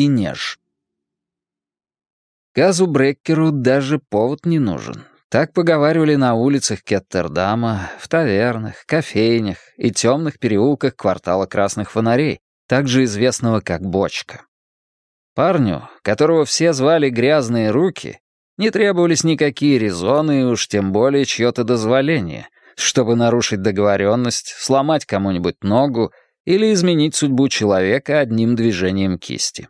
и неж. Газу Бреккеру даже повод не нужен. Так поговаривали на улицах Кеттердама, в тавернах, кофейнях и темных переулках квартала красных фонарей, также известного как Бочка. Парню, которого все звали «Грязные руки», не требовались никакие резоны и уж тем более чье-то дозволение, чтобы нарушить договоренность, сломать кому-нибудь ногу или изменить судьбу человека одним движением кисти.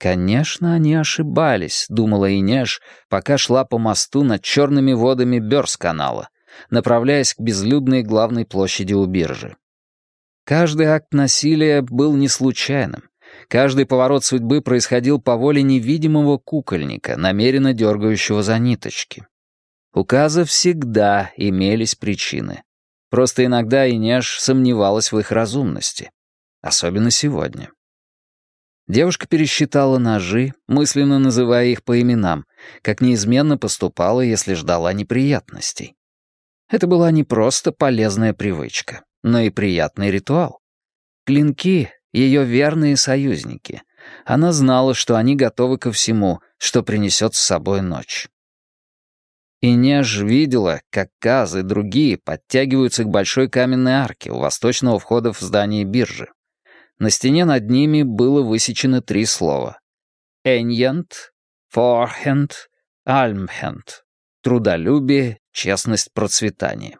«Конечно, они ошибались», — думала Инеш, пока шла по мосту над черными водами Бёрс-канала, направляясь к безлюдной главной площади у биржи. Каждый акт насилия был не случайным. Каждый поворот судьбы происходил по воле невидимого кукольника, намеренно дергающего за ниточки. У Каза всегда имелись причины. Просто иногда Инеш сомневалась в их разумности. Особенно сегодня. Девушка пересчитала ножи, мысленно называя их по именам, как неизменно поступала, если ждала неприятностей. Это была не просто полезная привычка, но и приятный ритуал. Клинки ее верные союзники. Она знала, что они готовы ко всему, что принесет с собой ночь. И Неж видела, как Каз и другие подтягиваются к большой каменной арке у восточного входа в здание биржи. На стене над ними было высечено три слова. «Эньент», «Форхенд», «Альмхенд» — трудолюбие, честность, процветание.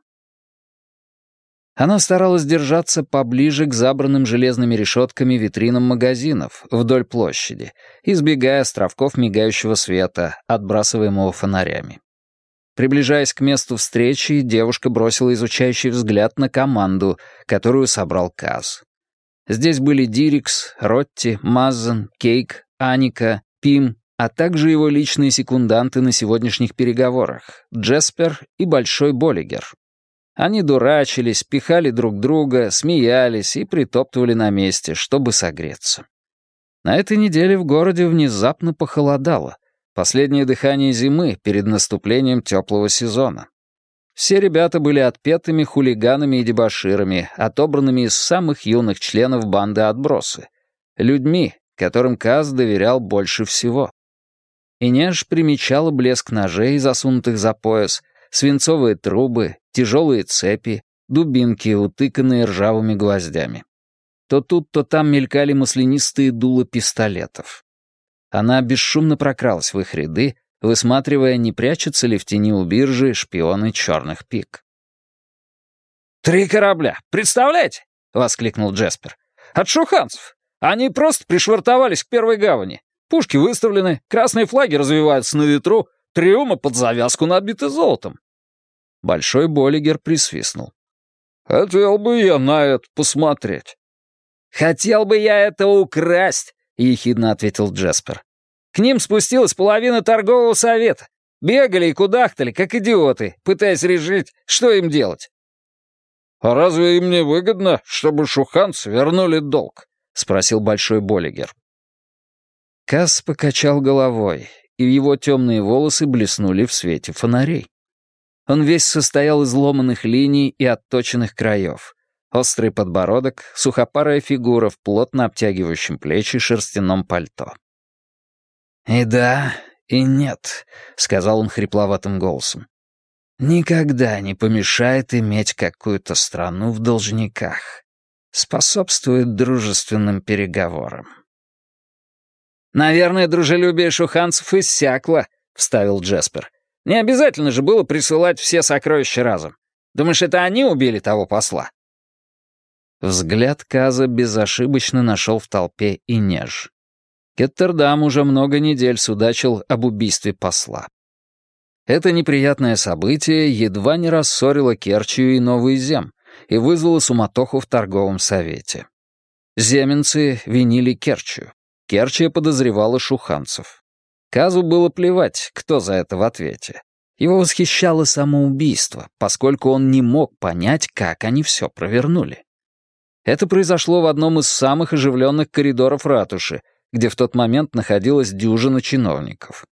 Она старалась держаться поближе к забранным железными решетками витринам магазинов вдоль площади, избегая островков мигающего света, отбрасываемого фонарями. Приближаясь к месту встречи, девушка бросила изучающий взгляд на команду, которую собрал Каз. Здесь были Дирикс, Ротти, Маззен, Кейк, Аника, Пим, а также его личные секунданты на сегодняшних переговорах — Джеспер и Большой Боллигер. Они дурачились, пихали друг друга, смеялись и притоптывали на месте, чтобы согреться. На этой неделе в городе внезапно похолодало. Последнее дыхание зимы перед наступлением теплого сезона. Все ребята были отпетыми хулиганами и дебоширами, отобранными из самых юных членов банды отбросы. Людьми, которым Каз доверял больше всего. Инеж примечала блеск ножей, засунутых за пояс, свинцовые трубы, тяжелые цепи, дубинки, утыканные ржавыми гвоздями. То тут, то там мелькали маслянистые дула пистолетов. Она бесшумно прокралась в их ряды, высматривая, не прячутся ли в тени у биржи шпионы черных пик. «Три корабля! Представляете?» — воскликнул Джеспер. «От шуханцев! Они просто пришвартовались к первой гавани. Пушки выставлены, красные флаги развиваются на ветру, трюмы под завязку набиты золотом. Большой Боллигер присвистнул. «Хотел бы я на это посмотреть». «Хотел бы я это украсть», — ехидно ответил Джеспер. «К ним спустилась половина торгового совета. Бегали и кудахтали, как идиоты, пытаясь решить, что им делать». «А разве им не выгодно, чтобы шуханцы вернули долг?» — спросил Большой Боллигер. Касс покачал головой, и его темные волосы блеснули в свете фонарей. Он весь состоял из ломаных линий и отточенных краев. Острый подбородок, сухопарая фигура в плотно обтягивающем плечи шерстяном пальто. «И да, и нет», — сказал он хрипловатым голосом. «Никогда не помешает иметь какую-то страну в должниках. Способствует дружественным переговорам». «Наверное, дружелюбие шуханцев иссякло», — вставил Джеспер. Не обязательно же было присылать все сокровища разом. Думаешь, это они убили того посла?» Взгляд Каза безошибочно нашел в толпе и неж. Кеттердам уже много недель судачил об убийстве посла. Это неприятное событие едва не рассорило Керчью и Новый Зем и вызвало суматоху в торговом совете. Земенцы винили Керчью. Керчия подозревала шуханцев. Казу было плевать, кто за это в ответе. Его восхищало самоубийство, поскольку он не мог понять, как они все провернули. Это произошло в одном из самых оживленных коридоров ратуши, где в тот момент находилась дюжина чиновников.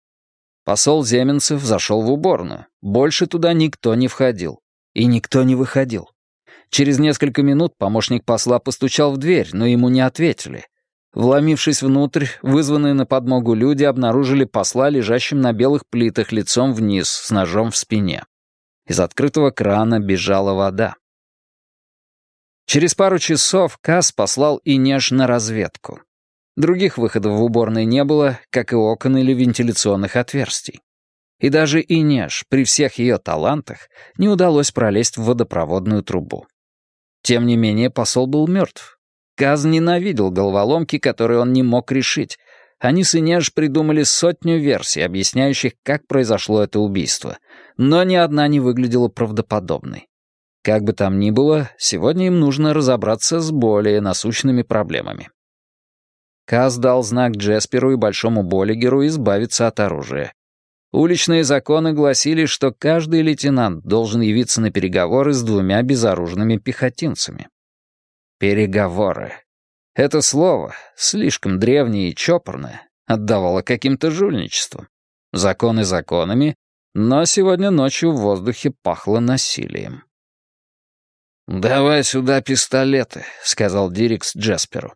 Посол Земенцев зашел в уборную. Больше туда никто не входил. И никто не выходил. Через несколько минут помощник посла постучал в дверь, но ему не ответили. Вломившись внутрь, вызванные на подмогу люди обнаружили посла лежащим на белых плитах лицом вниз с ножом в спине. Из открытого крана бежала вода. Через пару часов Касс послал Инеш на разведку. Других выходов в уборной не было, как и окон или вентиляционных отверстий. И даже Инеш, при всех ее талантах, не удалось пролезть в водопроводную трубу. Тем не менее, посол был мертв. Каз ненавидел головоломки, которые он не мог решить. Они с Инеж придумали сотню версий, объясняющих, как произошло это убийство, но ни одна не выглядела правдоподобной. Как бы там ни было, сегодня им нужно разобраться с более насущными проблемами. Каз дал знак Джесперу и Большому Боллигеру избавиться от оружия. Уличные законы гласили, что каждый лейтенант должен явиться на переговоры с двумя безоружными пехотинцами. Переговоры. Это слово, слишком древнее и чопорное, отдавало каким-то жульничеством. Законы законами, но сегодня ночью в воздухе пахло насилием. «Давай сюда пистолеты», — сказал Дирикс Джасперу.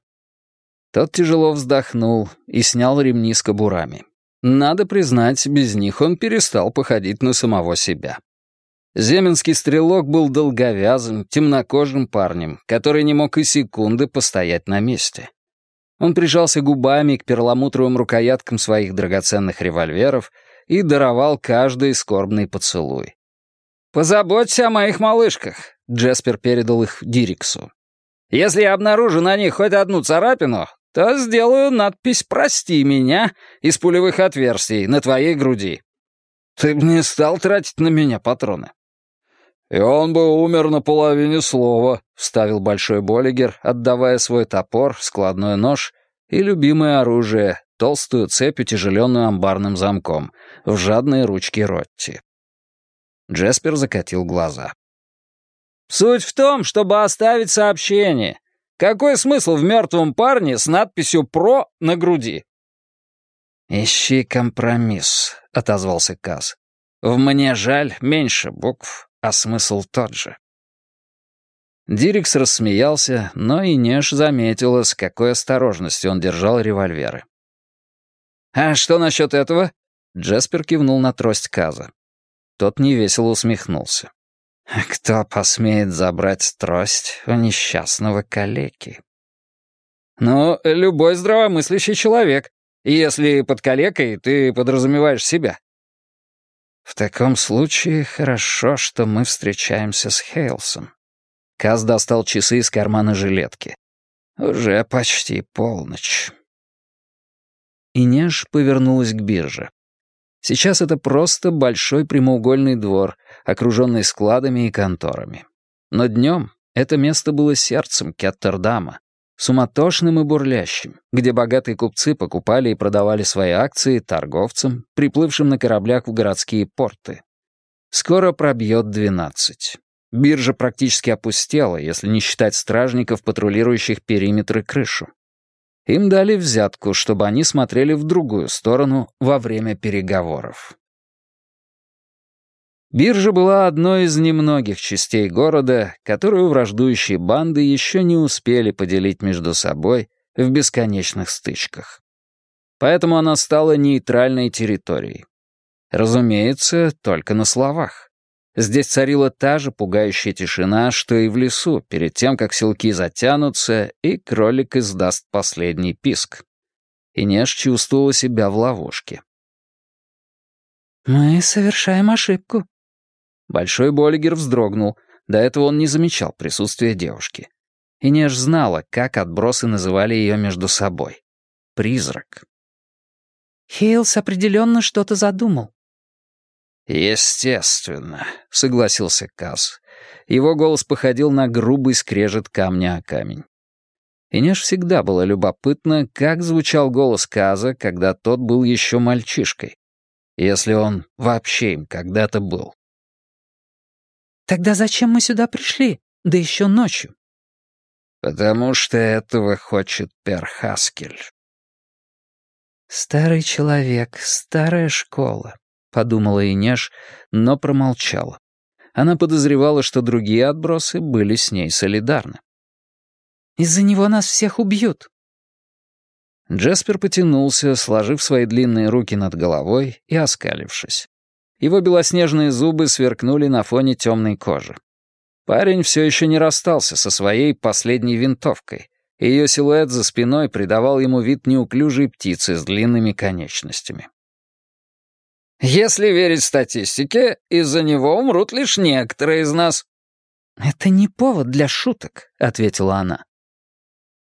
Тот тяжело вздохнул и снял ремни с кобурами. Надо признать, без них он перестал походить на самого себя. Земенский стрелок был долговязым, темнокожим парнем, который не мог и секунды постоять на месте. Он прижался губами к перламутровым рукояткам своих драгоценных револьверов и даровал каждый скорбный поцелуй. «Позаботься о моих малышках», — Джеспер передал их Дириксу. «Если я обнаружу на них хоть одну царапину, то сделаю надпись «Прости меня» из пулевых отверстий на твоей груди. Ты бы не стал тратить на меня патроны. «И он бы умер на половине слова», — вставил Большой Боллигер, отдавая свой топор, складной нож и любимое оружие, толстую цепь, утяжеленную амбарным замком, в жадные ручки Ротти. Джеспер закатил глаза. «Суть в том, чтобы оставить сообщение. Какой смысл в мертвом парне с надписью «Про» на груди?» «Ищи компромисс», — отозвался Каз. «В мне жаль меньше букв, а смысл тот же». Дирикс рассмеялся, но и Неш заметила, с какой осторожностью он держал револьверы. «А что насчет этого?» Джеспер кивнул на трость Каза. Тот невесело усмехнулся. Кто посмеет забрать трость у несчастного калеки? Ну, любой здравомыслящий человек. Если под калекой ты подразумеваешь себя. В таком случае хорошо, что мы встречаемся с Хейлсом. Каз достал часы из кармана жилетки. Уже почти полночь. Инеж повернулась к бирже. Сейчас это просто большой прямоугольный двор, окруженный складами и конторами. Но днем это место было сердцем Кеттердама, суматошным и бурлящим, где богатые купцы покупали и продавали свои акции торговцам, приплывшим на кораблях в городские порты. Скоро пробьет двенадцать. Биржа практически опустела, если не считать стражников, патрулирующих периметр и крышу. Им дали взятку, чтобы они смотрели в другую сторону во время переговоров. Биржа была одной из немногих частей города, которую враждующие банды еще не успели поделить между собой в бесконечных стычках. Поэтому она стала нейтральной территорией. Разумеется, только на словах. Здесь царила та же пугающая тишина, что и в лесу, перед тем, как селки затянутся, и кролик издаст последний писк. Инеш чувствовала себя в ловушке. «Мы совершаем ошибку». Большой Боллигер вздрогнул. До этого он не замечал присутствия девушки. Инеш знала, как отбросы называли ее между собой. «Призрак». «Хейлс определенно что-то задумал», «Естественно», — согласился Каз. Его голос походил на грубый скрежет камня о камень. Инеш всегда было любопытно, как звучал голос Каза, когда тот был еще мальчишкой. Если он вообще им когда-то был. «Тогда зачем мы сюда пришли? Да еще ночью». «Потому что этого хочет Перхаскель». «Старый человек, старая школа подумала Инеш, но промолчала. Она подозревала, что другие отбросы были с ней солидарны. «Из-за него нас всех убьют». Джеспер потянулся, сложив свои длинные руки над головой и оскалившись. Его белоснежные зубы сверкнули на фоне темной кожи. Парень все еще не расстался со своей последней винтовкой, и ее силуэт за спиной придавал ему вид неуклюжей птицы с длинными конечностями. «Если верить статистике, из-за него умрут лишь некоторые из нас». «Это не повод для шуток», — ответила она.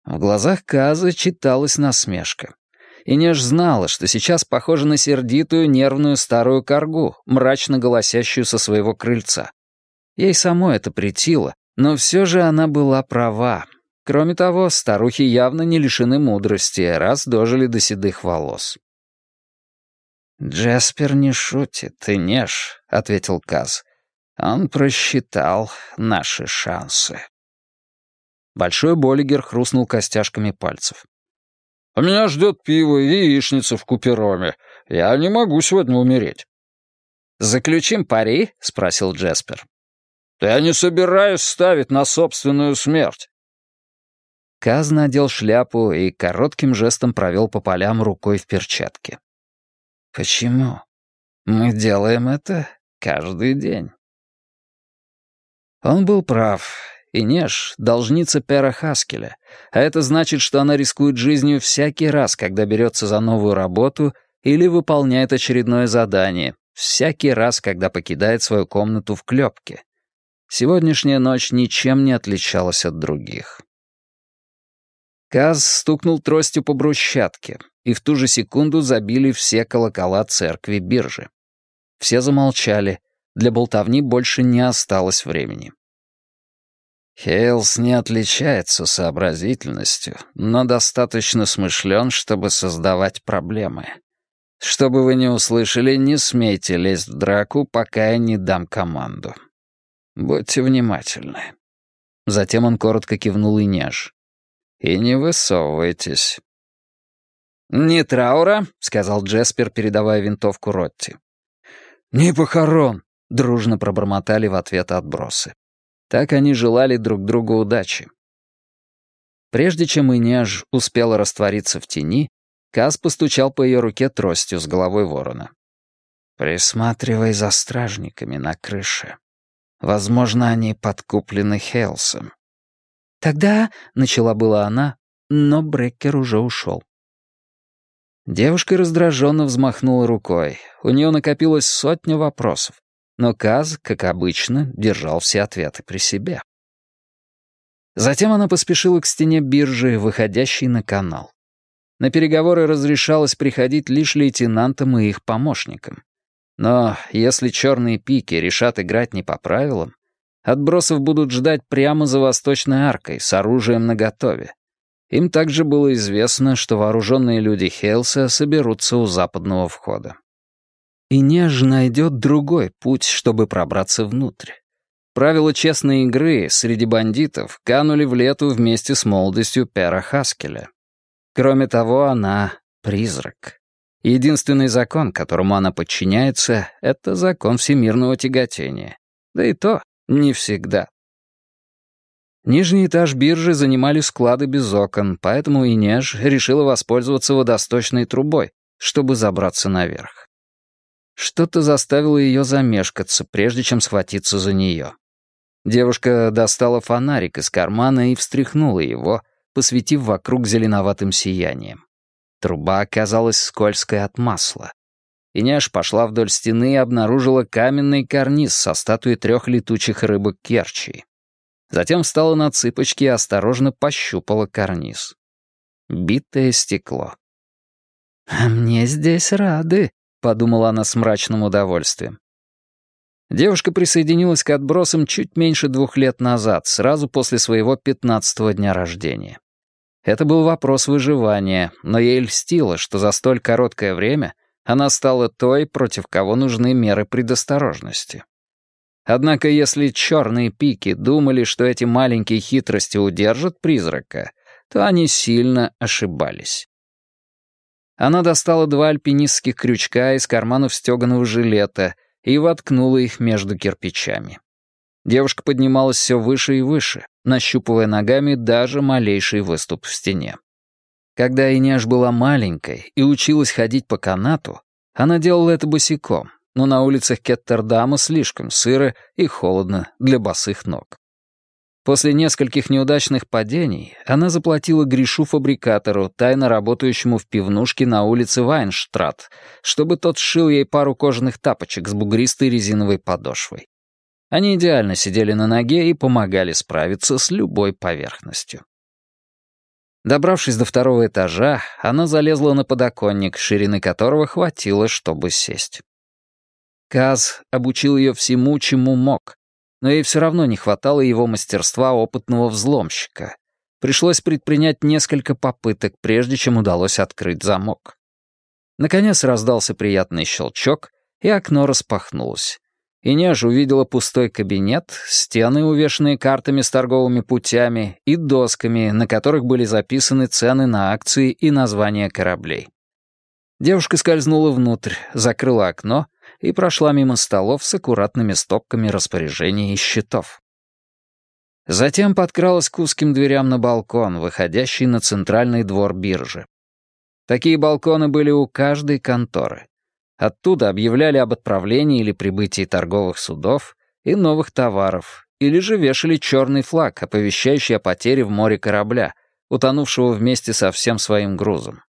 В глазах Казы читалась насмешка. И Неж знала, что сейчас похожа на сердитую нервную старую коргу, мрачно голосящую со своего крыльца. Ей самой это притило, но все же она была права. Кроме того, старухи явно не лишены мудрости, раз дожили до седых волос. «Джеспер не шутит, ты неж», — ответил Каз. «Он просчитал наши шансы». Большой Боллигер хрустнул костяшками пальцев. «А меня ждет пиво и яичница в купероме. Я не могу сегодня умереть». «Заключим пари?» — спросил Джеспер. «Я не собираюсь ставить на собственную смерть». Каз надел шляпу и коротким жестом провел по полям рукой в перчатке. «Почему? Мы делаем это каждый день». Он был прав. Инеш — должница Пера Хаскеля, а это значит, что она рискует жизнью всякий раз, когда берется за новую работу или выполняет очередное задание, всякий раз, когда покидает свою комнату в клепке. Сегодняшняя ночь ничем не отличалась от других. Каз стукнул тростью по брусчатке, и в ту же секунду забили все колокола церкви биржи. Все замолчали, для болтовни больше не осталось времени. Хейлс не отличается сообразительностью, но достаточно смышлен, чтобы создавать проблемы. Чтобы вы не услышали, не смейте лезть в драку, пока я не дам команду. Будьте внимательны. Затем он коротко кивнул и неж. И не высовывайтесь. «Не траура», — сказал Джеспер, передавая винтовку Ротти. «Не похорон», — дружно пробормотали в ответ отбросы. Так они желали друг другу удачи. Прежде чем Инеж успела раствориться в тени, Каз постучал по ее руке тростью с головой ворона. «Присматривай за стражниками на крыше. Возможно, они подкуплены Хелсом». «Тогда...» — начала была она, но Бреккер уже ушел. Девушка раздраженно взмахнула рукой. У нее накопилось сотня вопросов но Каз, как обычно, держал все ответы при себе. Затем она поспешила к стене биржи, выходящей на канал. На переговоры разрешалось приходить лишь лейтенантам и их помощникам. Но если черные пики решат играть не по правилам, отбросов будут ждать прямо за восточной аркой с оружием наготове. Им также было известно, что вооруженные люди Хейлса соберутся у западного входа и неж найдет другой путь, чтобы пробраться внутрь. Правила честной игры среди бандитов канули в лету вместе с молодостью Пера Хаскеля. Кроме того, она — призрак. Единственный закон, которому она подчиняется, — это закон всемирного тяготения. Да и то не всегда. Нижний этаж биржи занимали склады без окон, поэтому Инеж решила воспользоваться водосточной трубой, чтобы забраться наверх. Что-то заставило ее замешкаться, прежде чем схватиться за нее. Девушка достала фонарик из кармана и встряхнула его, посветив вокруг зеленоватым сиянием. Труба оказалась скользкой от масла. Иняш пошла вдоль стены и обнаружила каменный карниз со статуей трех летучих рыбок Керчи. Затем встала на цыпочки и осторожно пощупала карниз. Битое стекло. «А мне здесь рады», подумала она с мрачным удовольствием. Девушка присоединилась к отбросам чуть меньше двух лет назад, сразу после своего пятнадцатого дня рождения. Это был вопрос выживания, но ей льстило, что за столь короткое время она стала той, против кого нужны меры предосторожности. Однако если черные пики думали, что эти маленькие хитрости удержат призрака, то они сильно ошибались. Она достала два альпинистских крючка из карманов стеганого жилета и воткнула их между кирпичами. Девушка поднималась все выше и выше, нащупывая ногами даже малейший выступ в стене. Когда Инеш была маленькой и училась ходить по канату, она делала это босиком, но на улицах Кеттердама слишком сыро и холодно для босых ног. После нескольких неудачных падений она заплатила грешу-фабрикатору, тайно работающему в пивнушке на улице Вайнштрат, чтобы тот сшил ей пару кожаных тапочек с бугристой резиновой подошвой. Они идеально сидели на ноге и помогали справиться с любой поверхностью. Добравшись до второго этажа, она залезла на подоконник, ширины которого хватило, чтобы сесть. Каз обучил ее всему, чему мог, но ей все равно не хватало его мастерства опытного взломщика. Пришлось предпринять несколько попыток, прежде чем удалось открыть замок. Наконец раздался приятный щелчок, и окно распахнулось. Инеж увидела пустой кабинет, стены, увешанные картами с торговыми путями и досками, на которых были записаны цены на акции и названия кораблей. Девушка скользнула внутрь, закрыла окно и прошла мимо столов с аккуратными стопками распоряжений и счетов. Затем подкралась к узким дверям на балкон, выходящий на центральный двор биржи. Такие балконы были у каждой конторы. Оттуда объявляли об отправлении или прибытии торговых судов и новых товаров, или же вешали черный флаг, оповещающий о потере в море корабля, утонувшего вместе со всем своим грузом.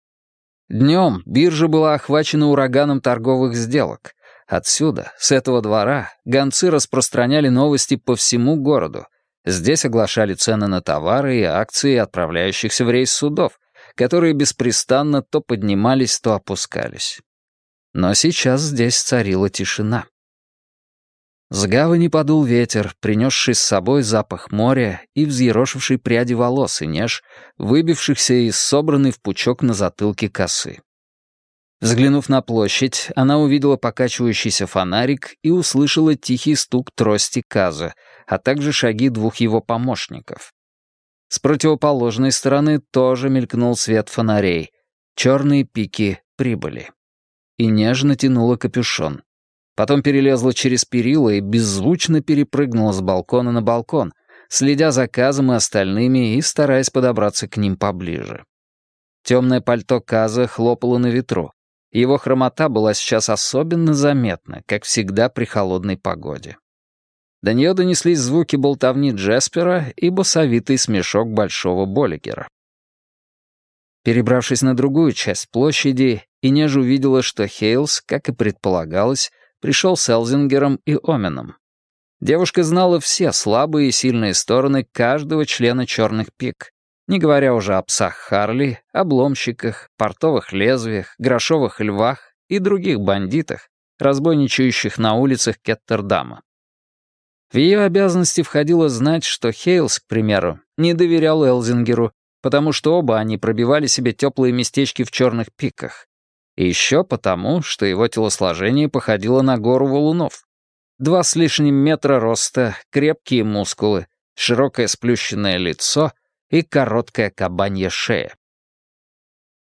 Днем биржа была охвачена ураганом торговых сделок. Отсюда, с этого двора, гонцы распространяли новости по всему городу. Здесь оглашали цены на товары и акции отправляющихся в рейс судов, которые беспрестанно то поднимались, то опускались. Но сейчас здесь царила тишина. С гавани подул ветер, принесший с собой запах моря и взъерошивший пряди волос и неж, выбившихся из собранной в пучок на затылке косы. Взглянув на площадь, она увидела покачивающийся фонарик и услышала тихий стук трости Каза, а также шаги двух его помощников. С противоположной стороны тоже мелькнул свет фонарей. Черные пики прибыли и нежно тянула капюшон. Потом перелезла через перила и беззвучно перепрыгнула с балкона на балкон, следя за Казом и остальными и стараясь подобраться к ним поближе. Темное пальто Каза хлопало на ветру. Его хромота была сейчас особенно заметна, как всегда при холодной погоде. До нее донеслись звуки болтовни Джеспера и басовитый смешок Большого Боллигера. Перебравшись на другую часть площади, Инеж увидела, что Хейлс, как и предполагалось, пришел с Элзингером и Оменом. Девушка знала все слабые и сильные стороны каждого члена «Черных пик», не говоря уже о псах Харли, обломщиках, портовых лезвиях, грошовых львах и других бандитах, разбойничающих на улицах Кеттердама. В ее обязанности входило знать, что Хейлс, к примеру, не доверял Элзингеру, потому что оба они пробивали себе теплые местечки в черных пиках, и еще потому, что его телосложение походило на гору валунов. Два с лишним метра роста, крепкие мускулы, широкое сплющенное лицо и короткая кабанья шея.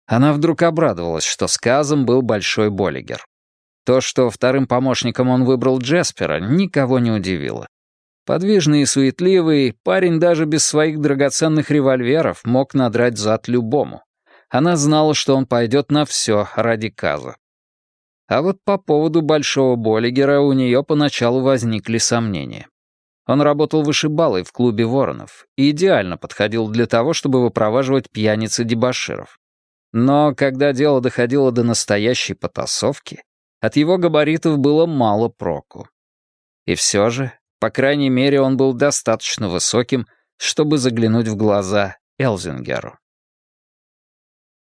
Она вдруг обрадовалась, что сказом был Большой Боллигер. То, что вторым помощником он выбрал Джеспера, никого не удивило. Подвижный и суетливый, парень даже без своих драгоценных револьверов мог надрать зад любому. Она знала, что он пойдет на все ради Каза. А вот по поводу Большого Боллигера у нее поначалу возникли сомнения. Он работал вышибалой в клубе воронов и идеально подходил для того, чтобы выпроваживать пьяниц и дебоширов. Но когда дело доходило до настоящей потасовки, от его габаритов было мало проку. И все же, по крайней мере, он был достаточно высоким, чтобы заглянуть в глаза Элзингеру.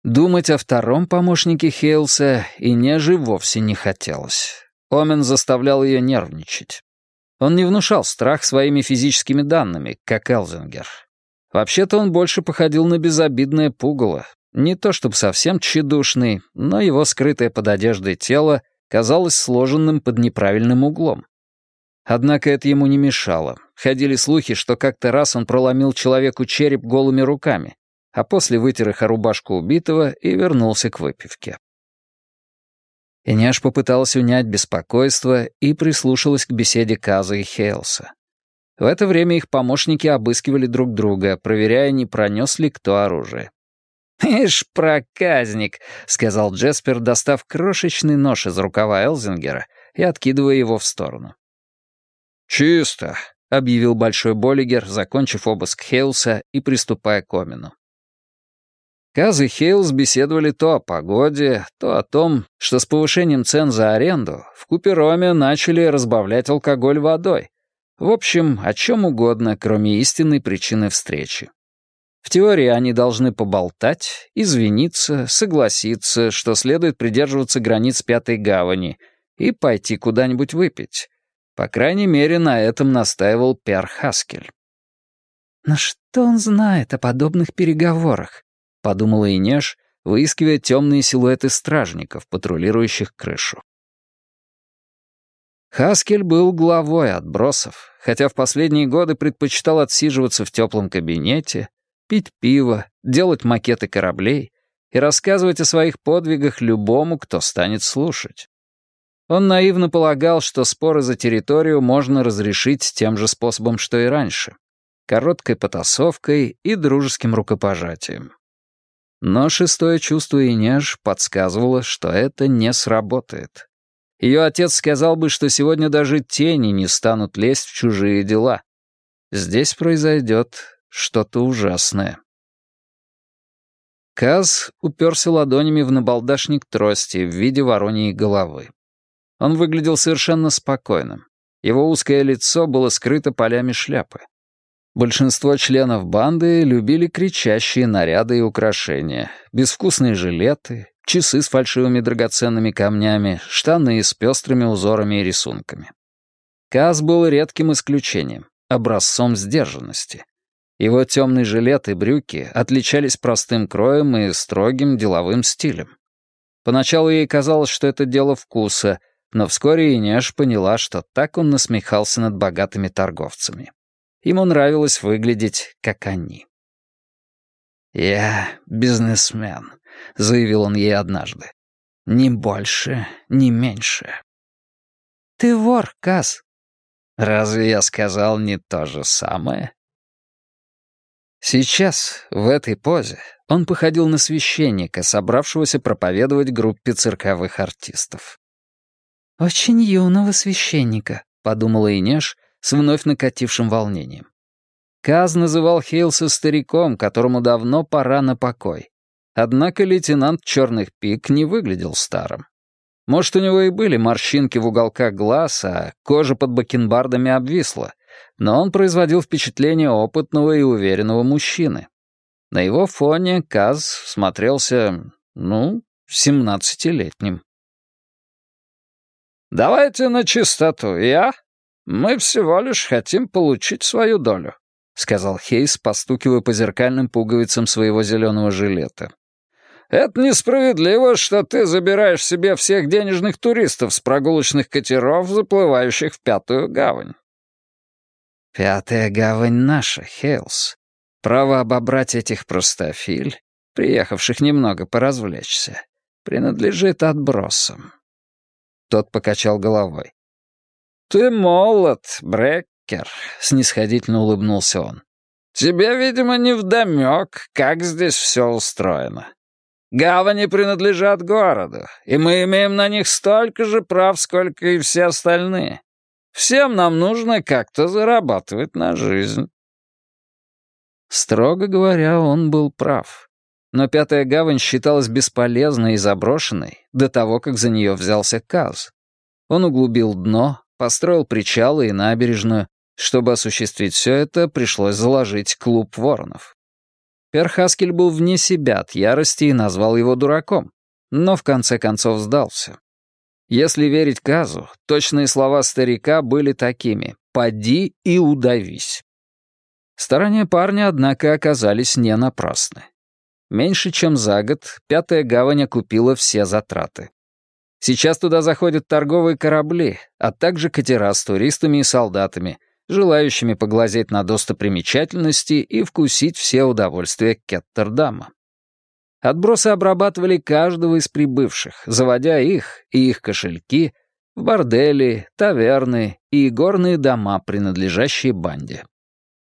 Думать о втором помощнике Хейлса и неже вовсе не хотелось. Омен заставлял ее нервничать. Он не внушал страх своими физическими данными, как Элзингер. Вообще-то он больше походил на безобидное пугало. Не то чтобы совсем тщедушный, но его скрытое под одеждой тело казалось сложенным под неправильным углом. Однако это ему не мешало. Ходили слухи, что как-то раз он проломил человеку череп голыми руками, а после вытер их о рубашку убитого и вернулся к выпивке. Иняш попыталась унять беспокойство и прислушалась к беседе Каза и Хейлса. В это время их помощники обыскивали друг друга, проверяя, не пронес ли кто оружие. «Ишь, проказник», — сказал Джеспер, достав крошечный нож из рукава Элзингера и откидывая его в сторону. «Чисто», — объявил Большой Боллигер, закончив обыск Хейлса и приступая к Омину. Каз и Хейлс беседовали то о погоде, то о том, что с повышением цен за аренду в Купероме начали разбавлять алкоголь водой. В общем, о чем угодно, кроме истинной причины встречи. В теории они должны поболтать, извиниться, согласиться, что следует придерживаться границ Пятой Гавани и пойти куда-нибудь выпить. По крайней мере, на этом настаивал Пер Хаскель. «Но что он знает о подобных переговорах?» — подумала Инеш, выискивая темные силуэты стражников, патрулирующих крышу. Хаскель был главой отбросов, хотя в последние годы предпочитал отсиживаться в теплом кабинете, пить пиво, делать макеты кораблей и рассказывать о своих подвигах любому, кто станет слушать. Он наивно полагал, что споры за территорию можно разрешить тем же способом, что и раньше — короткой потасовкой и дружеским рукопожатием. Но шестое чувство Инеж подсказывало, что это не сработает. Ее отец сказал бы, что сегодня даже тени не станут лезть в чужие дела. Здесь произойдет что-то ужасное. Каз уперся ладонями в набалдашник трости в виде вороньей головы. Он выглядел совершенно спокойным. Его узкое лицо было скрыто полями шляпы. Большинство членов банды любили кричащие наряды и украшения, безвкусные жилеты, часы с фальшивыми драгоценными камнями, штаны с пестрыми узорами и рисунками. Каз был редким исключением, образцом сдержанности. Его темный жилет и брюки отличались простым кроем и строгим деловым стилем. Поначалу ей казалось, что это дело вкуса, но вскоре Инеш поняла, что так он насмехался над богатыми торговцами. Ему нравилось выглядеть, как они. «Я бизнесмен», — заявил он ей однажды. «Ни больше, ни меньше». «Ты вор, Каз». «Разве я сказал не то же самое?» Сейчас, в этой позе, он походил на священника, собравшегося проповедовать группе цирковых артистов. «Очень юного священника», — подумала Инеш с вновь накатившим волнением. Каз называл Хейлса стариком, которому давно пора на покой. Однако лейтенант Черных Пик не выглядел старым. Может, у него и были морщинки в уголках глаз, а кожа под бакенбардами обвисла — но он производил впечатление опытного и уверенного мужчины. На его фоне Каз смотрелся, ну, семнадцатилетним. «Давайте на чистоту, я? Мы всего лишь хотим получить свою долю», — сказал Хейс, постукивая по зеркальным пуговицам своего зеленого жилета. «Это несправедливо, что ты забираешь себе всех денежных туристов с прогулочных катеров, заплывающих в Пятую гавань. Пятая гавань наша, Хейлс. Право обобрать этих простофиль, приехавших немного поразвлечься, принадлежит отбросам. Тот покачал головой. «Ты молод, Бреккер», — снисходительно улыбнулся он. «Тебе, видимо, невдомёк, как здесь все устроено. Гавани принадлежат городу, и мы имеем на них столько же прав, сколько и все остальные. Всем нам нужно как-то зарабатывать на жизнь». Строго говоря, он был прав. Но Пятая Гавань считалась бесполезной и заброшенной до того, как за нее взялся Каз. Он углубил дно, построил причалы и набережную. Чтобы осуществить все это, пришлось заложить клуб воронов. Перхаскель был вне себя от ярости и назвал его дураком, но в конце концов сдался. Если верить Казу, точные слова старика были такими «поди и удавись». Старания парня, однако, оказались не напрасны. Меньше чем за год Пятая Гавань окупила все затраты. Сейчас туда заходят торговые корабли, а также катера с туристами и солдатами, желающими поглазеть на достопримечательности и вкусить все удовольствия Кеттердама. Отбросы обрабатывали каждого из прибывших, заводя их и их кошельки в бордели, таверны и горные дома, принадлежащие банде.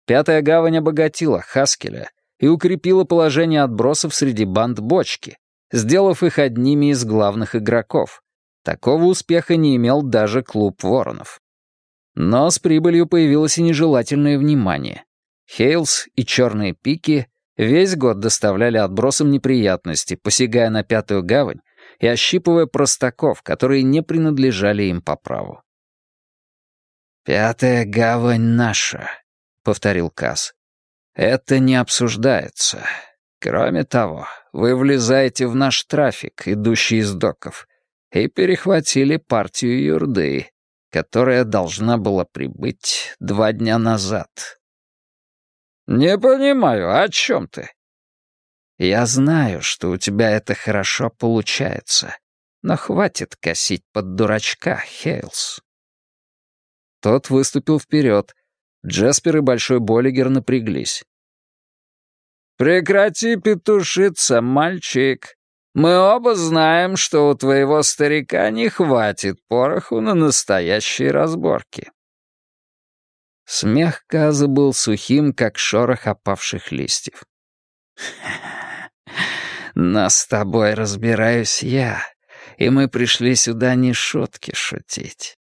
Пятая гавань обогатила Хаскеля, и укрепила положение отбросов среди банд бочки, сделав их одними из главных игроков. Такого успеха не имел даже клуб воронов. Но с прибылью появилось и нежелательное внимание. Хейлс и черные пики весь год доставляли отбросам неприятности, посягая на Пятую гавань и ощипывая простаков, которые не принадлежали им по праву. «Пятая гавань наша», — повторил Касс. «Это не обсуждается. Кроме того, вы влезаете в наш трафик, идущий из доков, и перехватили партию юрды, которая должна была прибыть два дня назад». «Не понимаю, о чем ты?» «Я знаю, что у тебя это хорошо получается, но хватит косить под дурачка, Хейлс». Тот выступил вперед. Джаспер и Большой Боллигер напряглись. «Прекрати петушиться, мальчик. Мы оба знаем, что у твоего старика не хватит пороху на настоящие разборки». Смех Каза был сухим, как шорох опавших листьев. «Но с тобой разбираюсь я, и мы пришли сюда не шутки шутить.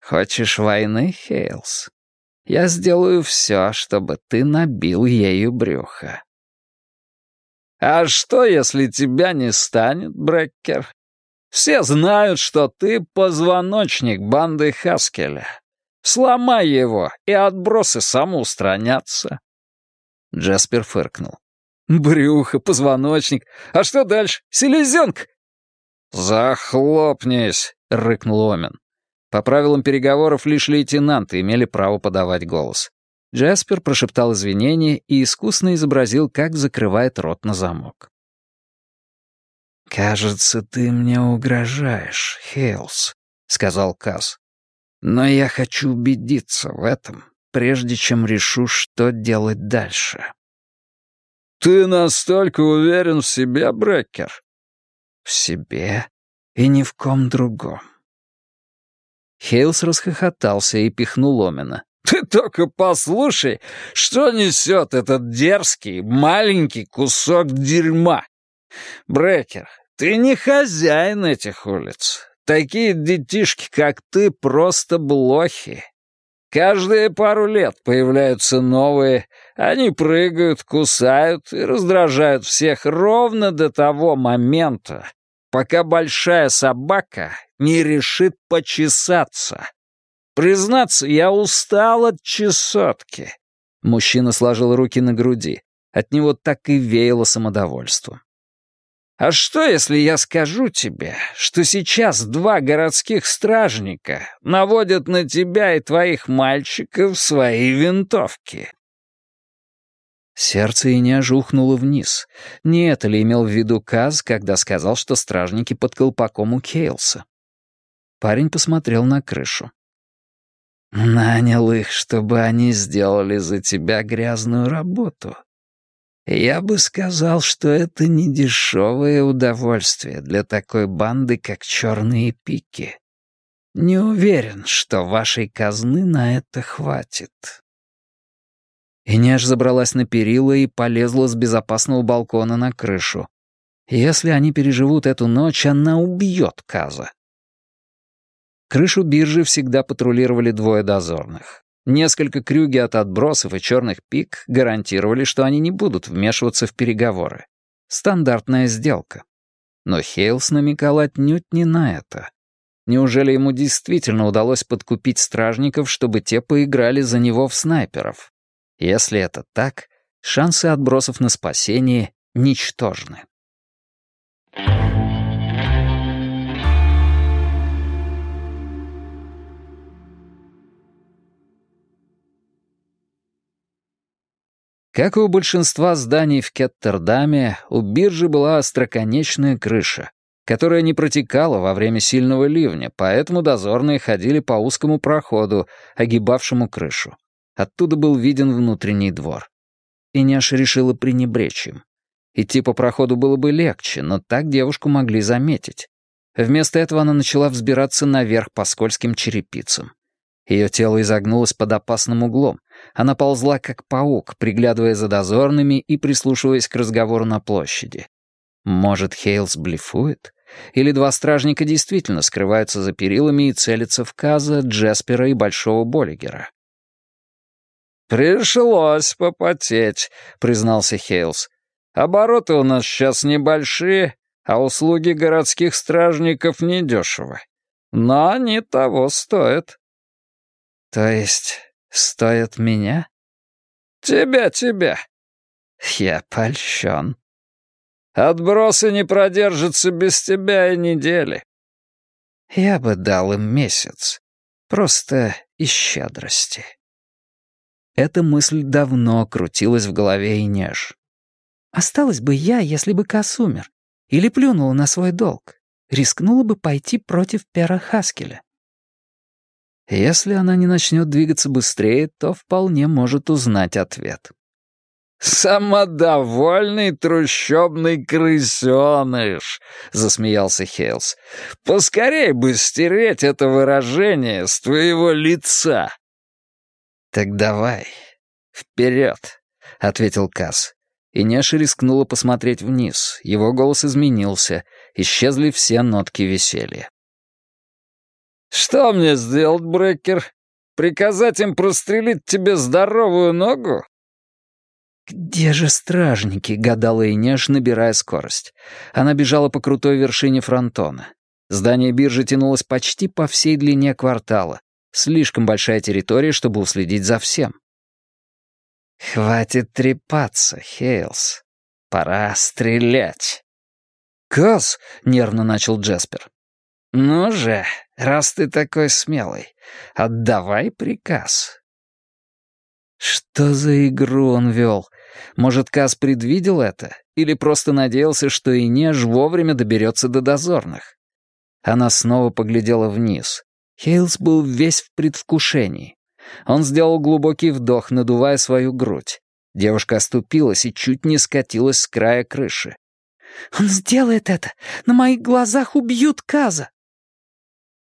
Хочешь войны, Хейлс? Я сделаю все, чтобы ты набил ею брюхо. А что, если тебя не станет, Бреккер? Все знают, что ты позвоночник банды Хаскеля. Сломай его, и отбросы самоустранятся. Джаспер фыркнул. Брюхо, позвоночник. А что дальше? Селезенка? «Захлопнись!» — рыкнул Омен. По правилам переговоров лишь лейтенанты имели право подавать голос. Джаспер прошептал извинения и искусно изобразил, как закрывает рот на замок. «Кажется, ты мне угрожаешь, Хейлс», — сказал Каз. «Но я хочу убедиться в этом, прежде чем решу, что делать дальше». «Ты настолько уверен в себе, Брекер?» «В себе и ни в ком другом. Хейлс расхохотался и пихнул Омена. «Ты только послушай, что несет этот дерзкий, маленький кусок дерьма! Брекер, ты не хозяин этих улиц. Такие детишки, как ты, просто блохи. Каждые пару лет появляются новые, они прыгают, кусают и раздражают всех ровно до того момента, пока большая собака не решит почесаться. Признаться, я устал от чесотки. Мужчина сложил руки на груди. От него так и веяло самодовольством. А что, если я скажу тебе, что сейчас два городских стражника наводят на тебя и твоих мальчиков свои винтовки? Сердце и не ожухнуло вниз. Не это ли имел в виду Каз, когда сказал, что стражники под колпаком у Кейлса? Парень посмотрел на крышу. «Нанял их, чтобы они сделали за тебя грязную работу. Я бы сказал, что это не дешевое удовольствие для такой банды, как Черные Пики. Не уверен, что вашей казны на это хватит». Инеш забралась на перила и полезла с безопасного балкона на крышу. Если они переживут эту ночь, она убьет Каза. Крышу биржи всегда патрулировали двое дозорных. Несколько крюги от отбросов и черных пик гарантировали, что они не будут вмешиваться в переговоры. Стандартная сделка. Но Хейлс намекал отнюдь не на это. Неужели ему действительно удалось подкупить стражников, чтобы те поиграли за него в снайперов? Если это так, шансы отбросов на спасение ничтожны. Как и у большинства зданий в Кеттердаме, у биржи была остроконечная крыша, которая не протекала во время сильного ливня, поэтому дозорные ходили по узкому проходу, огибавшему крышу. Оттуда был виден внутренний двор. И Няша решила пренебречь им. Идти по проходу было бы легче, но так девушку могли заметить. Вместо этого она начала взбираться наверх по скользким черепицам. Ее тело изогнулось под опасным углом, Она ползла как паук, приглядывая за дозорными и прислушиваясь к разговору на площади. Может, Хейлс блефует? Или два стражника действительно скрываются за перилами и целятся в Каза, Джеспера и Большого Боллигера? «Пришлось попотеть», — признался Хейлс. «Обороты у нас сейчас небольшие, а услуги городских стражников недешевы. Но они того стоят». «То есть стоят меня?» «Тебя, тебя». «Я польщен». «Отбросы не продержатся без тебя и недели». «Я бы дал им месяц. Просто из щедрости». Эта мысль давно крутилась в голове и неж. «Осталась бы я, если бы Кас умер. Или плюнула на свой долг. Рискнула бы пойти против Пера Хаскеля. Если она не начнет двигаться быстрее, то вполне может узнать ответ. «Самодовольный трущобный крысёныш», — засмеялся Хейлс. «Поскорей бы стереть это выражение с твоего лица». «Так давай, вперед», — ответил Касс. И Неша рискнула посмотреть вниз. Его голос изменился. Исчезли все нотки веселья. «Что мне сделать, Брекер? Приказать им прострелить тебе здоровую ногу?» «Где же стражники?» — гадала Инеш, набирая скорость. Она бежала по крутой вершине фронтона. Здание биржи тянулось почти по всей длине квартала. Слишком большая территория, чтобы уследить за всем. «Хватит трепаться, Хейлс. Пора стрелять». «Каз!» — нервно начал Джеспер. «Ну же, раз ты такой смелый, отдавай приказ». Что за игру он вел? Может, Каз предвидел это? Или просто надеялся, что Инеж вовремя доберется до дозорных? Она снова поглядела вниз. Хейлс был весь в предвкушении. Он сделал глубокий вдох, надувая свою грудь. Девушка оступилась и чуть не скатилась с края крыши. «Он сделает это! На моих глазах убьют Каза!»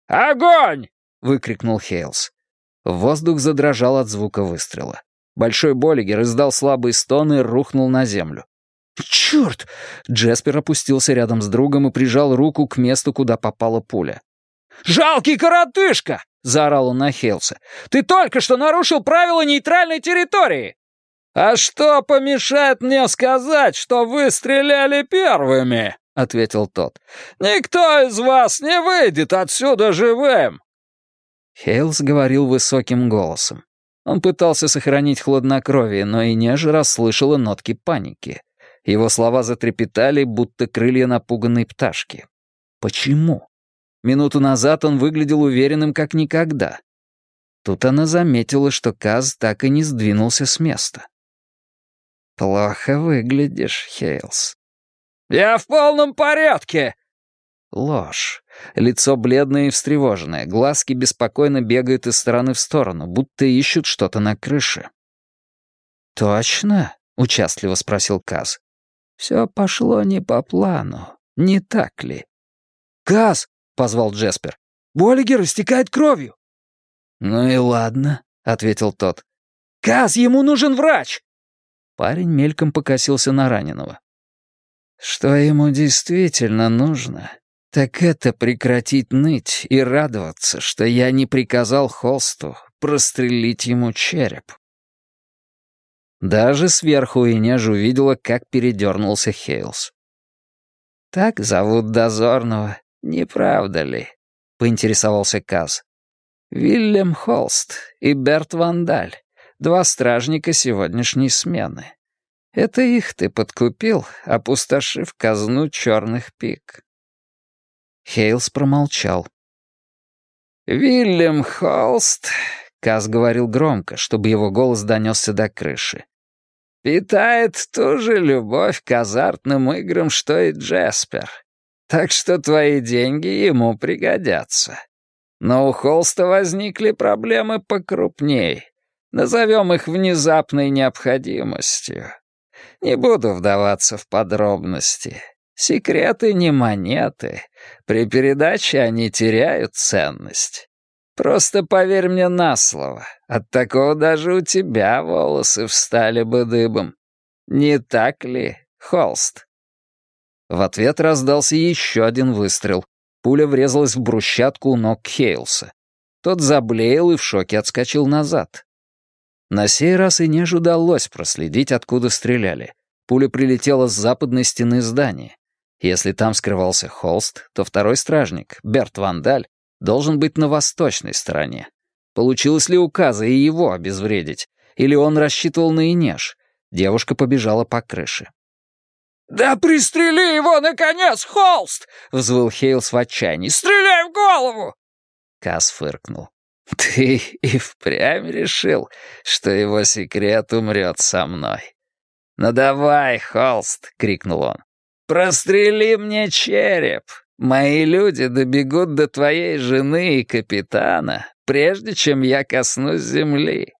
«Огонь!» — выкрикнул Хейлс. Воздух задрожал от звука выстрела. Большой Боллигер издал слабый стон и рухнул на землю. «Черт!» Джеспер опустился рядом с другом и прижал руку к месту, куда попала пуля. «Жалкий коротышка!» — заорал он на Хелса. «Ты только что нарушил правила нейтральной территории!» «А что помешает мне сказать, что вы стреляли первыми?» — ответил тот. «Никто из вас не выйдет отсюда живым!» Хейлс говорил высоким голосом. Он пытался сохранить хладнокровие, но и неже расслышала нотки паники. Его слова затрепетали, будто крылья напуганной пташки. Почему? Минуту назад он выглядел уверенным, как никогда. Тут она заметила, что Каз так и не сдвинулся с места. «Плохо выглядишь, Хейлс». «Я в полном порядке!» Ложь. Лицо бледное и встревоженное, глазки беспокойно бегают из стороны в сторону, будто ищут что-то на крыше. «Точно?» — участливо спросил Каз. «Все пошло не по плану, не так ли?» «Каз!» — позвал Джеспер. «Боллигер истекает кровью!» «Ну и ладно», — ответил тот. «Каз, ему нужен врач!» Парень мельком покосился на раненого. «Что ему действительно нужно, так это прекратить ныть и радоваться, что я не приказал Холсту прострелить ему череп». Даже сверху Инеж увидела, как передернулся Хейлс. «Так зовут дозорного, не правда ли?» — поинтересовался Каз. «Вильям Холст и Берт Вандаль, два стражника сегодняшней смены. Это их ты подкупил, опустошив казну черных пик». Хейлс промолчал. «Вильям Холст», — Каз говорил громко, чтобы его голос донесся до крыши, «питает ту же любовь к азартным играм, что и Джеспер. Так что твои деньги ему пригодятся. Но у Холста возникли проблемы покрупней. Назовем их внезапной необходимостью. Не буду вдаваться в подробности. Секреты не монеты. При передаче они теряют ценность. Просто поверь мне на слово, от такого даже у тебя волосы встали бы дыбом. Не так ли, Холст?» В ответ раздался еще один выстрел. Пуля врезалась в брусчатку у ног Хейлса. Тот заблеял и в шоке отскочил назад. На сей раз Инеж удалось проследить, откуда стреляли. Пуля прилетела с западной стены здания. Если там скрывался Холст, то второй стражник, Берт Вандаль, должен быть на восточной стороне. Получилось ли у Каза и его обезвредить? Или он рассчитывал на Инеж? Девушка побежала по крыше. «Да пристрели его, наконец, Холст!» — взвыл Хейлс в отчаянии. «Стреляй в голову!» Кас фыркнул. «Ты и впрямь решил, что его секрет умрет со мной?» «Ну давай, Холст!» — крикнул он. «Прострели мне череп! Мои люди добегут до твоей жены и капитана, прежде чем я коснусь земли».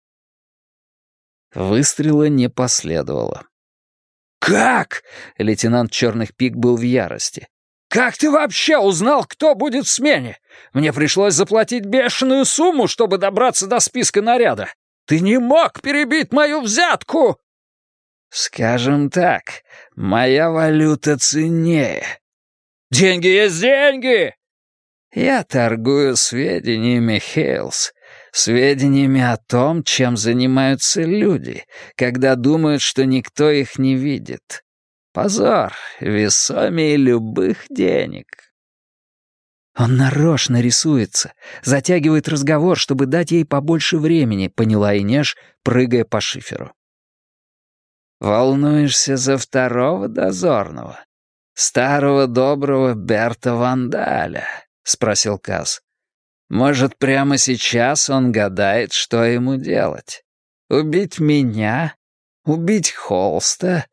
Выстрела не последовало. «Как?» — лейтенант Черных Пик был в ярости. «Как ты вообще узнал, кто будет в смене? Мне пришлось заплатить бешеную сумму, чтобы добраться до списка наряда. Ты не мог перебить мою взятку!» «Скажем так, моя валюта ценнее». «Деньги есть деньги!» «Я торгую сведениями, Хейлс, сведениями о том, чем занимаются люди, когда думают, что никто их не видит. Позор, весомее любых денег». «Он нарочно рисуется, затягивает разговор, чтобы дать ей побольше времени», — поняла Инеш, прыгая по шиферу. «Волнуешься за второго дозорного? Старого доброго Берта Вандаля?» — спросил Каз. «Может, прямо сейчас он гадает, что ему делать? Убить меня? Убить Холста?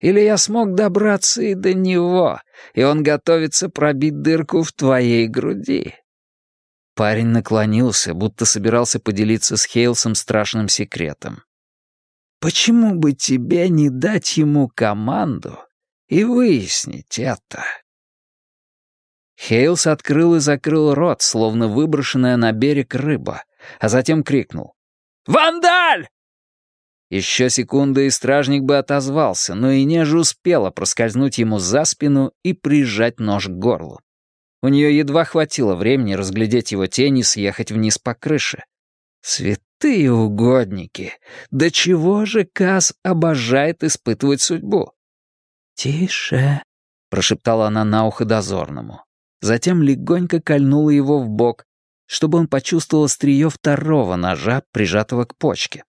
Или я смог добраться и до него, и он готовится пробить дырку в твоей груди?» Парень наклонился, будто собирался поделиться с Хейлсом страшным секретом. Почему бы тебе не дать ему команду и выяснить это?» Хейлс открыл и закрыл рот, словно выброшенная на берег рыба, а затем крикнул. «Вандаль!» Еще секунда, и стражник бы отозвался, но и неже успела проскользнуть ему за спину и прижать нож к горлу. У нее едва хватило времени разглядеть его тень и съехать вниз по крыше. Святые угодники! До чего же Каз обожает испытывать судьбу? «Тише», — прошептала она на ухо дозорному. Затем легонько кольнула его в бок, чтобы он почувствовал острие второго ножа, прижатого к почке.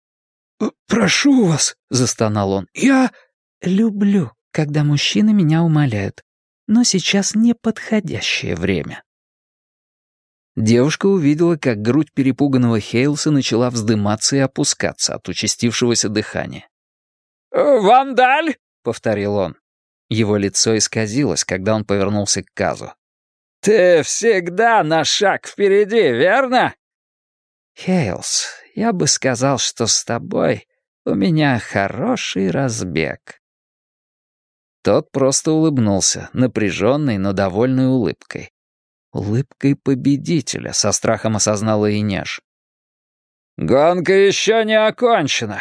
«Э, «Прошу вас», — застонал он, — «я...» «Люблю, когда мужчины меня умоляют, но сейчас неподходящее время». Девушка увидела, как грудь перепуганного Хейлса начала вздыматься и опускаться от участившегося дыхания. «Э, «Вандаль!» — повторил он. Его лицо исказилось, когда он повернулся к Казу. «Ты всегда на шаг впереди, верно?» «Хейлс, я бы сказал, что с тобой у меня хороший разбег». Тот просто улыбнулся, напряженной, но довольной улыбкой. Улыбкой победителя, со страхом осознала Инеш. «Гонка еще не окончена!»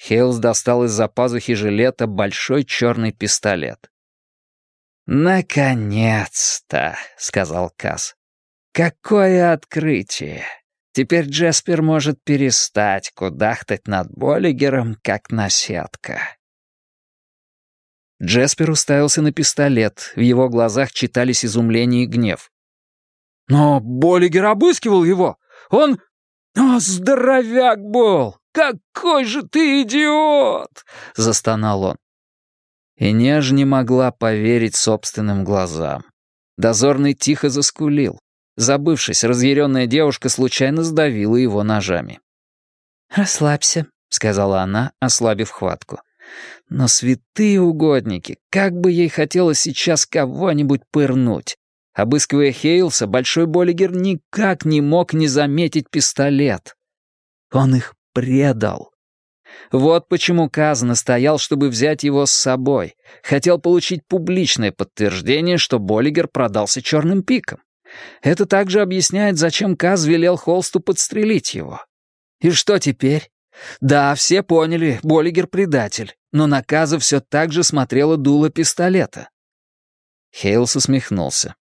Хейлс достал из-за пазухи жилета большой черный пистолет. «Наконец-то!» — сказал Касс. «Какое открытие! Теперь Джеспер может перестать кудахтать над Боллигером, как наседка». Джеспер уставился на пистолет, в его глазах читались изумление и гнев. «Но Боллигер обыскивал его! Он... О, здоровяк был! Какой же ты идиот!» — застонал он. И неж не могла поверить собственным глазам. Дозорный тихо заскулил. Забывшись, разъяренная девушка случайно сдавила его ножами. «Расслабься», — сказала она, ослабив хватку. Но святые угодники, как бы ей хотелось сейчас кого-нибудь пырнуть. Обыскивая Хейлса, Большой Боллигер никак не мог не заметить пистолет. Он их предал. Вот почему Каз настоял, чтобы взять его с собой. Хотел получить публичное подтверждение, что Боллигер продался черным пиком. Это также объясняет, зачем Каз велел Холсту подстрелить его. И что теперь? Да, все поняли, Боллигер предатель, но на Каза все так же смотрела дуло пистолета. Хейлс усмехнулся.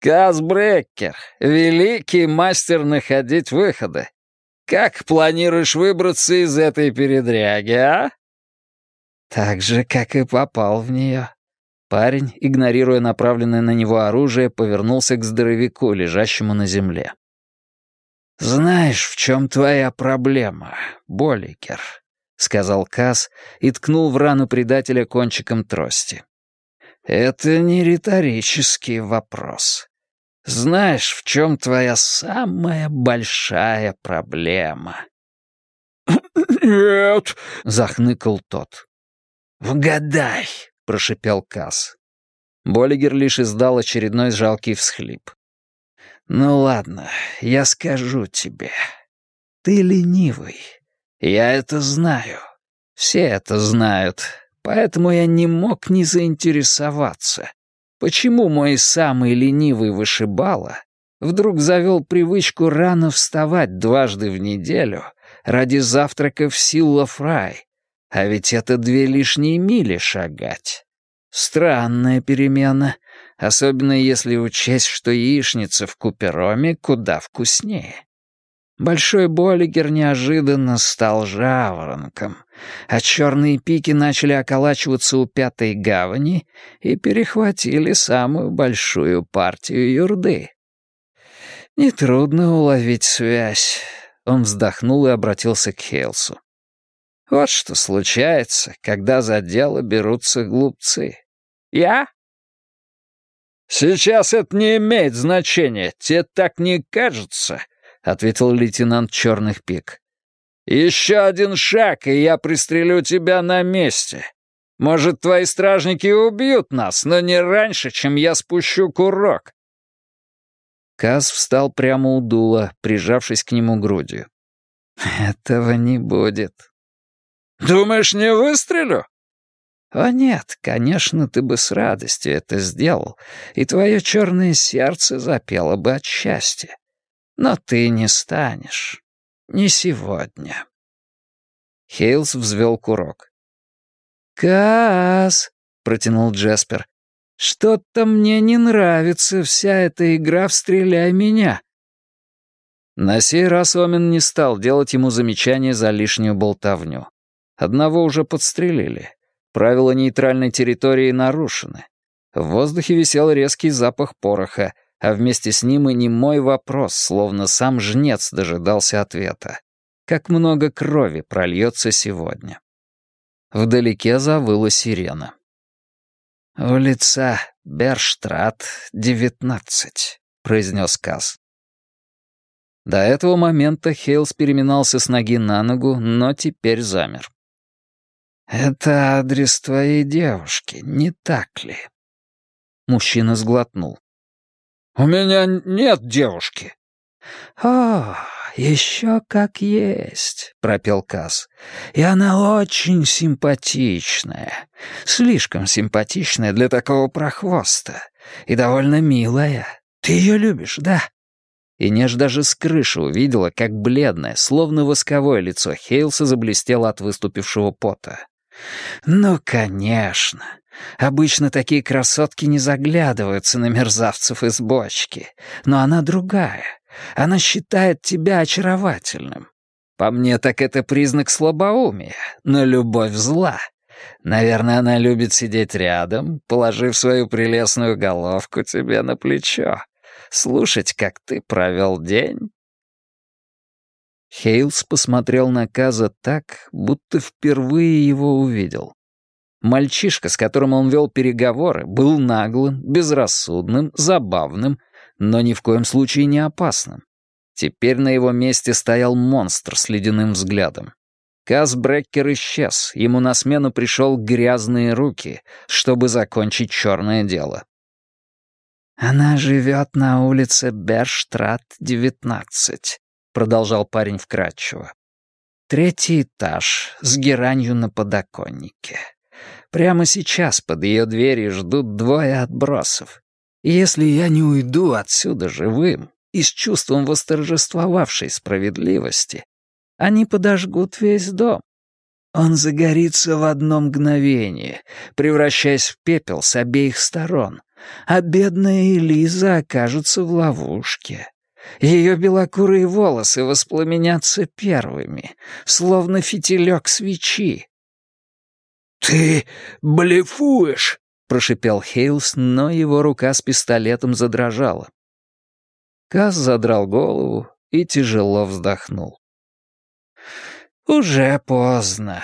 «Каз Бреккер, великий мастер находить выходы. Как планируешь выбраться из этой передряги, а?» «Так же, как и попал в нее», Парень, игнорируя направленное на него оружие, повернулся к здоровяку, лежащему на земле. «Знаешь, в чем твоя проблема, Боликер?» — сказал Касс и ткнул в рану предателя кончиком трости. «Это не риторический вопрос. Знаешь, в чем твоя самая большая проблема?» «Нет», — захныкал тот. «Вгадай», — прошипел Касс. Боллигер лишь издал очередной жалкий всхлип. «Ну ладно, я скажу тебе. Ты ленивый. Я это знаю. Все это знают. Поэтому я не мог не заинтересоваться. Почему мой самый ленивый вышибала вдруг завел привычку рано вставать дважды в неделю ради завтрака в Силла-Фрай, а ведь это две лишние мили шагать. Странная перемена, особенно если учесть, что яичница в Купероме куда вкуснее. Большой Боллигер неожиданно стал жаворонком, а черные пики начали околачиваться у Пятой Гавани и перехватили самую большую партию юрды. Нетрудно уловить связь. Он вздохнул и обратился к Хейлсу. Вот что случается, когда за дело берутся глупцы. Я? Сейчас это не имеет значения, тебе так не кажется, ответил лейтенант Черных Пик. Еще один шаг, и я пристрелю тебя на месте. Может, твои стражники убьют нас, но не раньше, чем я спущу курок. Каз встал прямо у дула, прижавшись к нему грудью. «Этого не будет», «Думаешь, не выстрелю?» «О нет, конечно, ты бы с радостью это сделал, и твое черное сердце запело бы от счастья. Но ты не станешь. Не сегодня». Хейлс взвел курок. «Каас!» — протянул Джеспер. «Что-то мне не нравится вся эта игра в «Стреляй меня». На сей раз Омен не стал делать ему замечания за лишнюю болтовню. Одного уже подстрелили. Правила нейтральной территории нарушены. В воздухе висел резкий запах пороха, а вместе с ним и немой вопрос, словно сам жнец дожидался ответа. Как много крови прольется сегодня? Вдалеке завыла сирена. «Улица Берштрат, 19», — произнес Каз. До этого момента Хейлс переминался с ноги на ногу, но теперь замер. «Это адрес твоей девушки, не так ли?» Мужчина сглотнул. «У меня нет девушки». «О, еще как есть», — пропел Каз. «И она очень симпатичная. Слишком симпатичная для такого прохвоста. И довольно милая. Ты ее любишь, да?» И Неж даже с крыши увидела, как бледное, словно восковое лицо Хейлса заблестело от выступившего пота. «Ну, конечно. Обычно такие красотки не заглядываются на мерзавцев из бочки. Но она другая. Она считает тебя очаровательным. По мне, так это признак слабоумия, но любовь зла. Наверное, она любит сидеть рядом, положив свою прелестную головку тебе на плечо, слушать, как ты провел день Хейлс посмотрел на Каза так, будто впервые его увидел. Мальчишка, с которым он вел переговоры, был наглым, безрассудным, забавным, но ни в коем случае не опасным. Теперь на его месте стоял монстр с ледяным взглядом. Каз Бреккер исчез, ему на смену пришел грязные руки, чтобы закончить черное дело. «Она живет на улице Берштрат, 19», продолжал парень вкратчиво. Третий этаж, с геранью на подоконнике. Прямо сейчас под ее дверью ждут двое отбросов. Если я не уйду отсюда живым и с чувством восторжествовавшей справедливости, они подожгут весь дом. Он загорится в одно мгновение, превращаясь в пепел с обеих сторон, а бедная Элиза окажется в ловушке. Ее белокурые волосы воспламенятся первыми, словно фитилек свечи. «Ты блефуешь!» — прошипел Хейлс, но его рука с пистолетом задрожала. Каз задрал голову и тяжело вздохнул. «Уже поздно.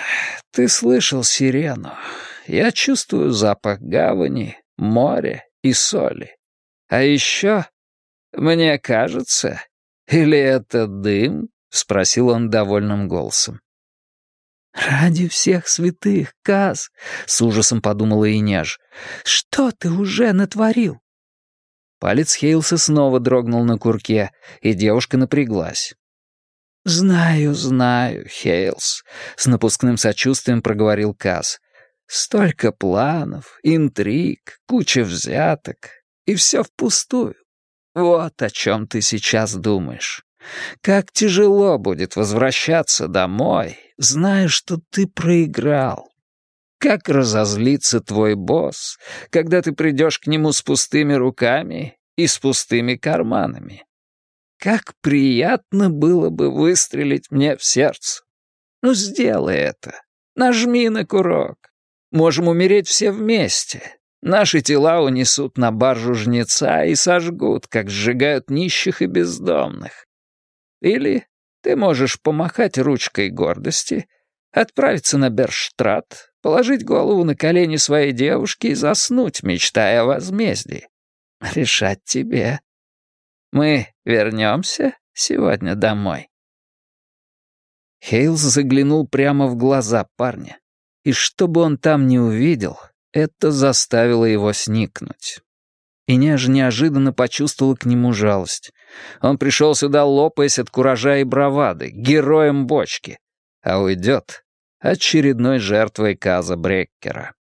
Ты слышал сирену. Я чувствую запах гавани, моря и соли. А еще, мне кажется, или это дым?» — спросил он довольным голосом. «Ради всех святых, Каз!» — с ужасом подумала Иняж. «Что ты уже натворил?» Палец Хейлса снова дрогнул на курке, и девушка напряглась. «Знаю, знаю, Хейлс», — с напускным сочувствием проговорил Каз. «Столько планов, интриг, куча взяток, и все впустую. Вот о чем ты сейчас думаешь. Как тяжело будет возвращаться домой, зная, что ты проиграл. Как разозлится твой босс, когда ты придешь к нему с пустыми руками и с пустыми карманами. Как приятно было бы выстрелить мне в сердце. Ну, сделай это. Нажми на курок. Можем умереть все вместе. Наши тела унесут на баржу жнеца и сожгут, как сжигают нищих и бездомных. Или ты можешь помахать ручкой гордости, отправиться на Берштрат, положить голову на колени своей девушки и заснуть, мечтая о возмездии. Решать тебе. Мы вернемся сегодня домой. Хейлс заглянул прямо в глаза парня, и что бы он там не увидел, это заставило его сникнуть. И неж неожиданно почувствовал к нему жалость. Он пришел сюда, лопаясь от куража и бравады, героем бочки, а уйдет очередной жертвой Каза Бреккера.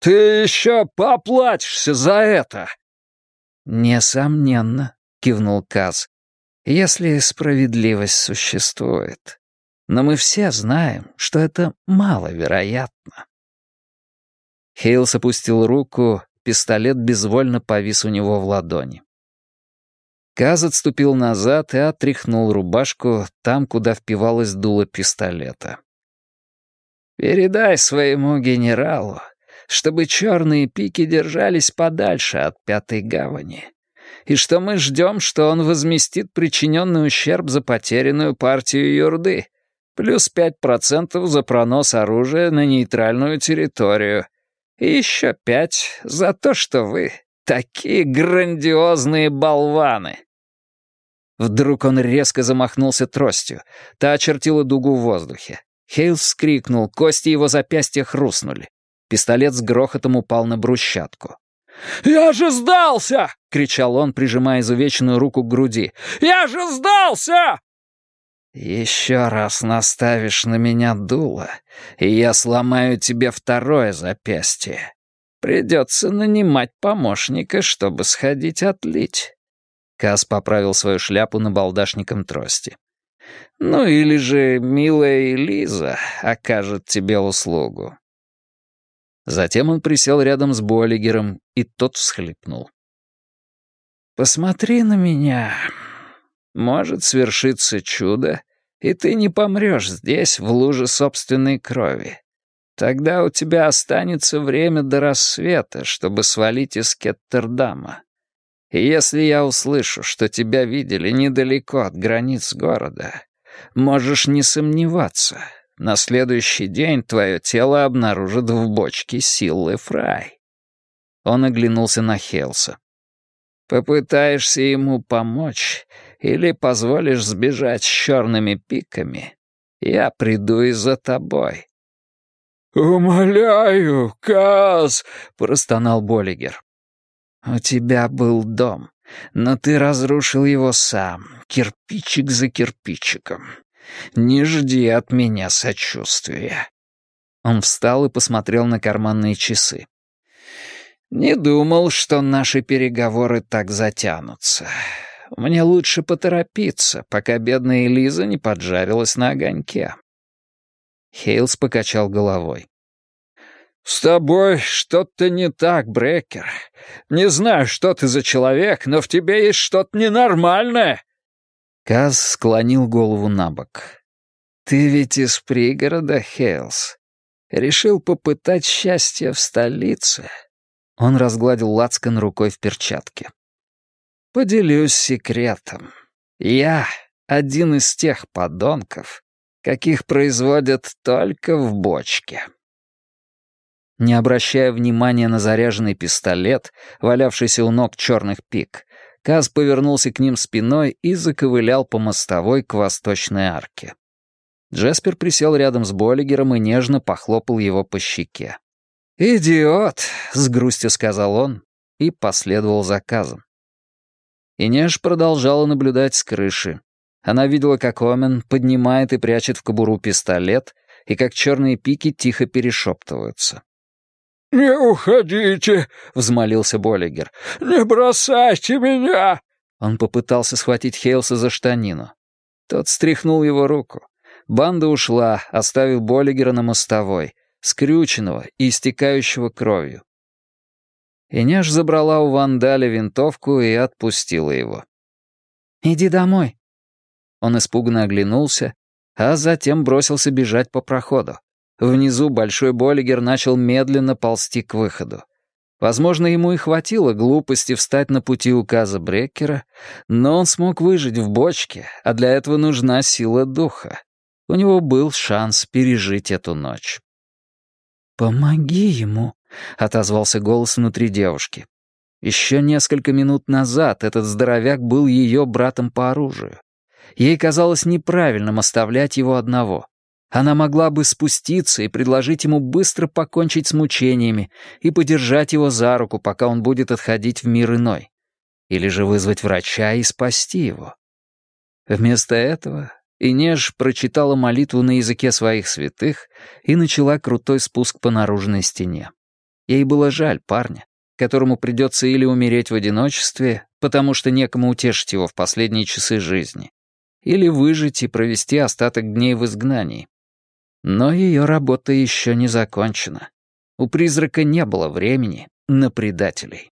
«Ты еще поплатишься за это!» «Несомненно», — кивнул Каз, — «если справедливость существует. Но мы все знаем, что это маловероятно». Хейлс опустил руку Пистолет безвольно повис у него в ладони. Каз отступил назад и отряхнул рубашку там, куда впивалось дуло пистолета. «Передай своему генералу, чтобы черные пики держались подальше от Пятой Гавани, и что мы ждем, что он возместит причиненный ущерб за потерянную партию Юрды, плюс пять процентов за пронос оружия на нейтральную территорию, и еще пять за то, что вы такие грандиозные болваны. Вдруг он резко замахнулся тростью. Та очертила дугу в воздухе. Хейлс вскрикнул, кости его запястья хрустнули. Пистолет с грохотом упал на брусчатку. «Я же сдался!» — кричал он, прижимая изувеченную руку к груди. «Я же сдался!» «Еще раз наставишь на меня дуло, и я сломаю тебе второе запястье. Придется нанимать помощника, чтобы сходить отлить». Кас поправил свою шляпу на балдашником трости. «Ну или же милая Элиза окажет тебе услугу». Затем он присел рядом с Боллигером, и тот всхлипнул. «Посмотри на меня. Может свершиться чудо, и ты не помрешь здесь, в луже собственной крови. Тогда у тебя останется время до рассвета, чтобы свалить из Кеттердама. И если я услышу, что тебя видели недалеко от границ города, можешь не сомневаться, на следующий день твое тело обнаружат в бочке Силлы Фрай. Он оглянулся на Хелса. Попытаешься ему помочь или позволишь сбежать с черными пиками, я приду и за тобой». «Умоляю, Каз!» — простонал Болигер. «У тебя был дом, но ты разрушил его сам, кирпичик за кирпичиком. Не жди от меня сочувствия». Он встал и посмотрел на карманные часы. «Не думал, что наши переговоры так затянутся. Мне лучше поторопиться, пока бедная Элиза не поджарилась на огоньке». Хейлс покачал головой. «С тобой что-то не так, Брекер. Не знаю, что ты за человек, но в тебе есть что-то ненормальное». Каз склонил голову на бок. «Ты ведь из пригорода, Хейлс. Решил попытать счастье в столице». Он разгладил лацкан рукой в перчатке. «Поделюсь секретом. Я один из тех подонков, каких производят только в бочке». Не обращая внимания на заряженный пистолет, валявшийся у ног черных пик, Каз повернулся к ним спиной и заковылял по мостовой к восточной арке. Джеспер присел рядом с Боллигером и нежно похлопал его по щеке. «Идиот!» — с грустью сказал он и последовал заказам. Инеж продолжала наблюдать с крыши. Она видела, как Омен поднимает и прячет в кобуру пистолет, и как черные пики тихо перешептываются. «Не уходите!» — взмолился Боллигер. «Не бросайте меня!» Он попытался схватить Хейлса за штанину. Тот стряхнул его руку. Банда ушла, оставив Боллигера на мостовой, скрюченного и истекающего кровью. Инеш забрала у Вандаля винтовку и отпустила его. «Иди домой». Он испуганно оглянулся, а затем бросился бежать по проходу. Внизу Большой Боллигер начал медленно ползти к выходу. Возможно, ему и хватило глупости встать на пути указа Бреккера, но он смог выжить в бочке, а для этого нужна сила духа. У него был шанс пережить эту ночь. «Помоги ему», — отозвался голос внутри девушки. Еще несколько минут назад этот здоровяк был ее братом по оружию. Ей казалось неправильным оставлять его одного. Она могла бы спуститься и предложить ему быстро покончить с мучениями и подержать его за руку, пока он будет отходить в мир иной. Или же вызвать врача и спасти его. Вместо этого Инеж прочитала молитву на языке своих святых и начала крутой спуск по наружной стене. Ей было жаль парня, которому придется или умереть в одиночестве, потому что некому утешить его в последние часы жизни, или выжить и провести остаток дней в изгнании, но ее работа еще не закончена. У призрака не было времени на предателей.